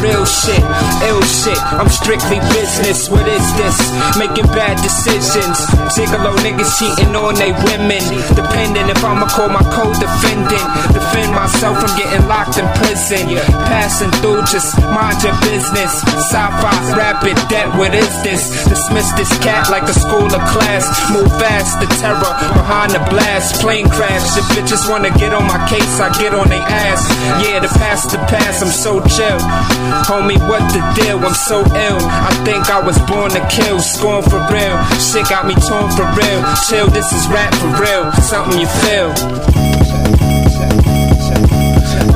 real shit, ill shit. I'm strictly business. What is this? Making bad decisions. Gigolo niggas cheating on they women. Depending if I'ma call my co-defendant. Defend myself from getting locked in prison. Passing through, just mind your business. Sci-fi, rapid debt. What is this? Dismiss this cat like a school of class. Move fast, the terror behind the blast. Plane crash. If bitches wanna get on my case, I get on their ass. Yeah, the past. I'm so chill. Homie, what the deal? I'm so ill. I think I was born to kill. Scorn for real. Shit got me torn for real. Chill, this is rap for real. Something you feel.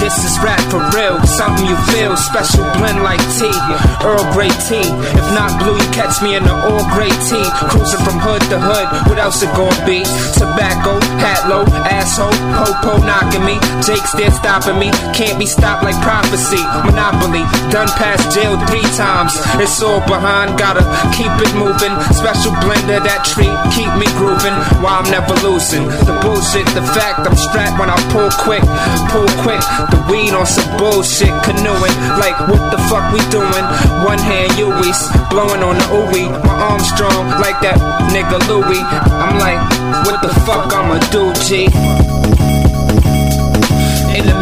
This is rap for real, something you feel. Special blend like tea, Earl Grey tea. If not blue, you catch me in the all gray tea. Cruising from hood to hood, what else it gon' be? Tobacco, hat low, asshole, popo knocking me. Jake's there stopping me, can't be stopped like prophecy. Monopoly, done past jail three times. It's all behind, gotta keep it moving. Special blender, that treat, keep me grooving while I'm never losing. The bullshit, the fact I'm strapped when I pull quick, pull quick. The weed on some bullshit, canoeing. Like, what the fuck we doing? One hand, Uwees, blowing on the ooey. My arm strong, like that nigga Louie. I'm like, what the fuck I'ma do, G? In the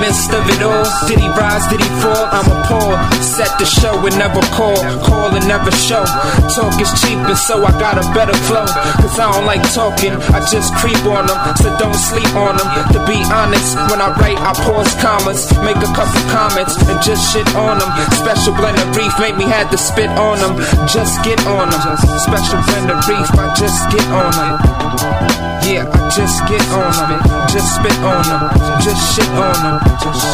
midst of it all, did he rise, did he fall? I'm appalled. Set the show and never call, call and never show. Talk is cheap, and so I got a better flow. Cause I don't like talking, I just creep on them, so don't sleep on them. To be honest, when I write, I pause commas, make a couple comments, and just shit on them. Special blend of reef make me had to spit on them. Just get on them. Special blend of reef, I just get on them. Yeah, I just get on them, just spit on them, just shit on them. 就像。